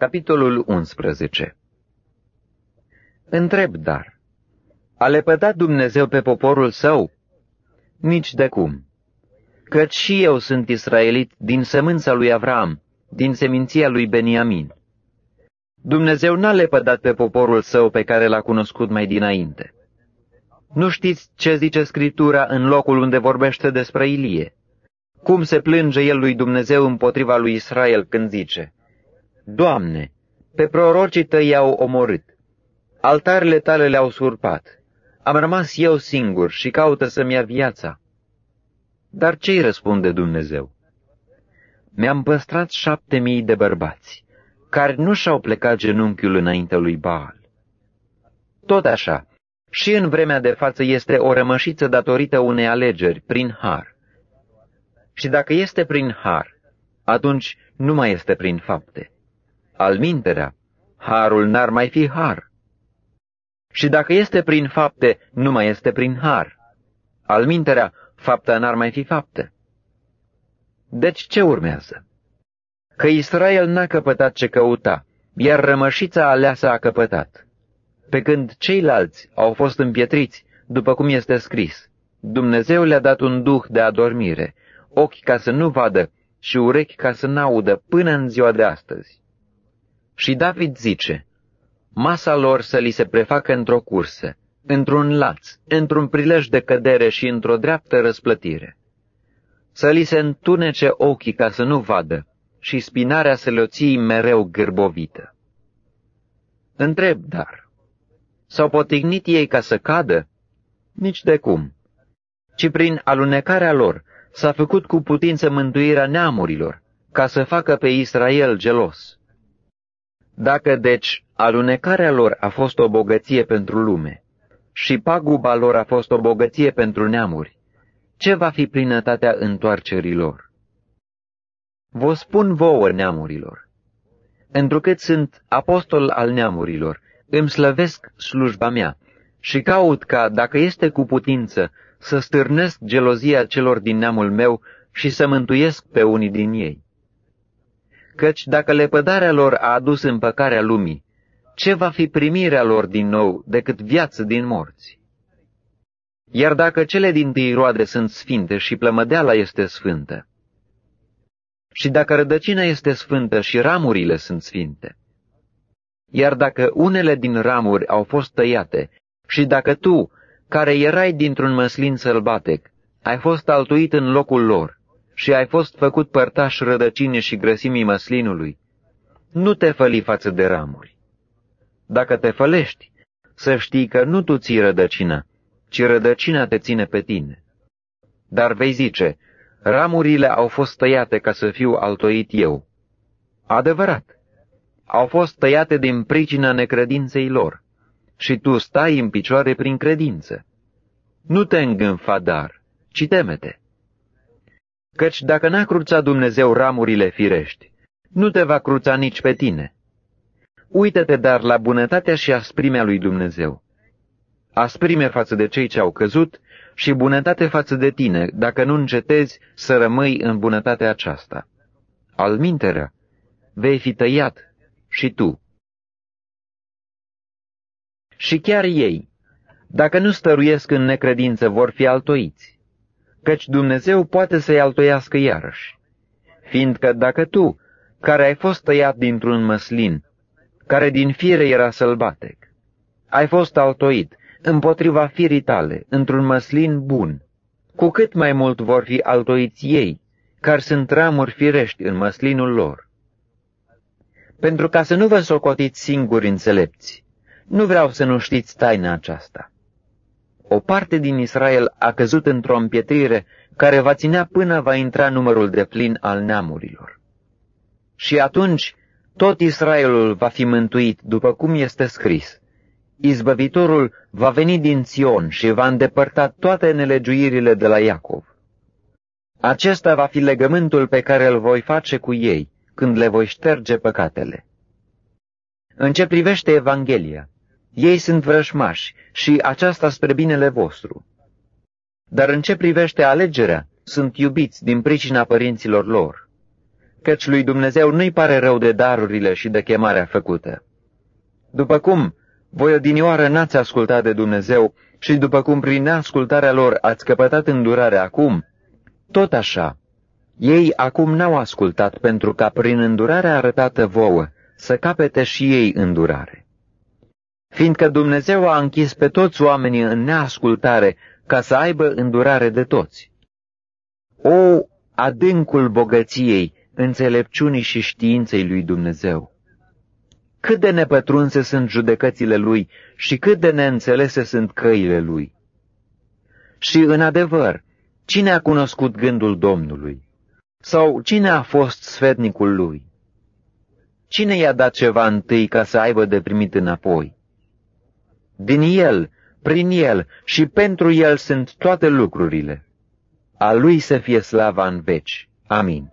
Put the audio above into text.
Capitolul 11 Întreb, dar, a lepădat Dumnezeu pe poporul său? Nici de cum. Căci și eu sunt israelit din sămânța lui Avram, din seminția lui Beniamin. Dumnezeu n-a lepădat pe poporul său pe care l-a cunoscut mai dinainte. Nu știți ce zice Scriptura în locul unde vorbește despre Ilie? Cum se plânge el lui Dumnezeu împotriva lui Israel când zice, Doamne, pe prorocii tăi i-au omorât, altarele tale le-au surpat, am rămas eu singur și caută să-mi ia viața. Dar ce-i răspunde Dumnezeu? Mi-am păstrat șapte mii de bărbați, care nu și-au plecat genunchiul înainte lui Baal. Tot așa, și în vremea de față este o rămășiță datorită unei alegeri, prin har. Și dacă este prin har, atunci nu mai este prin fapte. Al minterea, harul n-ar mai fi har. Și dacă este prin fapte, nu mai este prin har. Al minterea, fapta n-ar mai fi fapte. Deci ce urmează? Că Israel n-a căpătat ce căuta, iar rămășița aleasă a căpătat. Pe când ceilalți au fost împietriți, după cum este scris, Dumnezeu le-a dat un duh de adormire, ochi ca să nu vadă și urechi ca să n-audă până în ziua de astăzi. Și David zice, masa lor să li se prefacă într-o cursă, într-un laț, într-un prilej de cădere și într-o dreaptă răsplătire. Să li se întunece ochii ca să nu vadă și spinarea să le-o ții mereu gârbovită. Întreb, dar, s-au potignit ei ca să cadă? Nici de cum, ci prin alunecarea lor s-a făcut cu putință mântuirea neamurilor, ca să facă pe Israel gelos. Dacă, deci, alunecarea lor a fost o bogăție pentru lume și paguba lor a fost o bogăție pentru neamuri, ce va fi plinătatea întoarcerilor? Vă spun vouă, neamurilor, întrucât sunt apostol al neamurilor, îmi slăvesc slujba mea și caut ca, dacă este cu putință, să stârnesc gelozia celor din neamul meu și să mântuiesc pe unii din ei. Căci dacă lepădarea lor a adus împăcarea lumii, ce va fi primirea lor din nou decât viață din morți? Iar dacă cele din tâi roade sunt sfinte și plămădeala este sfântă, și dacă rădăcina este sfântă și ramurile sunt sfinte, iar dacă unele din ramuri au fost tăiate, și dacă tu, care erai dintr-un măslin sălbatec, ai fost altuit în locul lor și ai fost făcut părtaș rădăcine și grăsimii măslinului, nu te făli față de ramuri. Dacă te fălești, să știi că nu tu ții rădăcina, ci rădăcina te ține pe tine. Dar vei zice, ramurile au fost tăiate ca să fiu altoit eu. Adevărat, au fost tăiate din pricina necredinței lor și tu stai în picioare prin credință. Nu te îngânfa dar, ci temete. Căci dacă n-a cruțat Dumnezeu ramurile firești, nu te va cruța nici pe tine. Uită-te dar la bunătatea și asprimea lui Dumnezeu. Asprime față de cei ce au căzut și bunătate față de tine, dacă nu încetezi să rămâi în bunătatea aceasta. Al minterea, vei fi tăiat și tu și chiar ei, dacă nu stăruiesc în necredință, vor fi altoiți, căci Dumnezeu poate să-i altoiască iarăși, fiindcă dacă tu, care ai fost tăiat dintr-un măslin, care din fire era sălbatec, ai fost altoit împotriva firii tale, într-un măslin bun, cu cât mai mult vor fi altoiți ei, care sunt ramuri firești în măslinul lor. Pentru ca să nu vă socotiți singuri înțelepți, nu vreau să nu știți taina aceasta. O parte din Israel a căzut într-o împietrire care va ținea până va intra numărul de plin al neamurilor. Și atunci tot Israelul va fi mântuit, după cum este scris. Izbăvitorul va veni din Sion și va îndepărta toate nelegiuirile de la Iacov. Acesta va fi legământul pe care îl voi face cu ei, când le voi șterge păcatele. În ce privește Evanghelia, ei sunt vrășmași și aceasta spre binele vostru. Dar în ce privește alegerea, sunt iubiți din pricina părinților lor. căci lui Dumnezeu nu-i pare rău de darurile și de chemarea făcută. După cum voi odinioară n-ați ascultat de Dumnezeu și după cum prin neascultarea lor ați căpătat îndurare acum, tot așa, ei acum n-au ascultat pentru ca prin îndurarea arătată vouă să capete și ei îndurare. Fiindcă Dumnezeu a închis pe toți oamenii în neascultare ca să aibă îndurare de toți. O, adâncul bogăției, înțelepciunii și științei lui Dumnezeu! Cât de nepătrunse sunt judecățile lui și cât de neînțelese sunt căile lui! Și, în adevăr, cine a cunoscut gândul Domnului? Sau cine a fost sfetnicul lui? Cine i-a dat ceva întâi ca să aibă de primit înapoi? Din el, prin el și pentru el sunt toate lucrurile. A lui să fie slava în veci. Amin.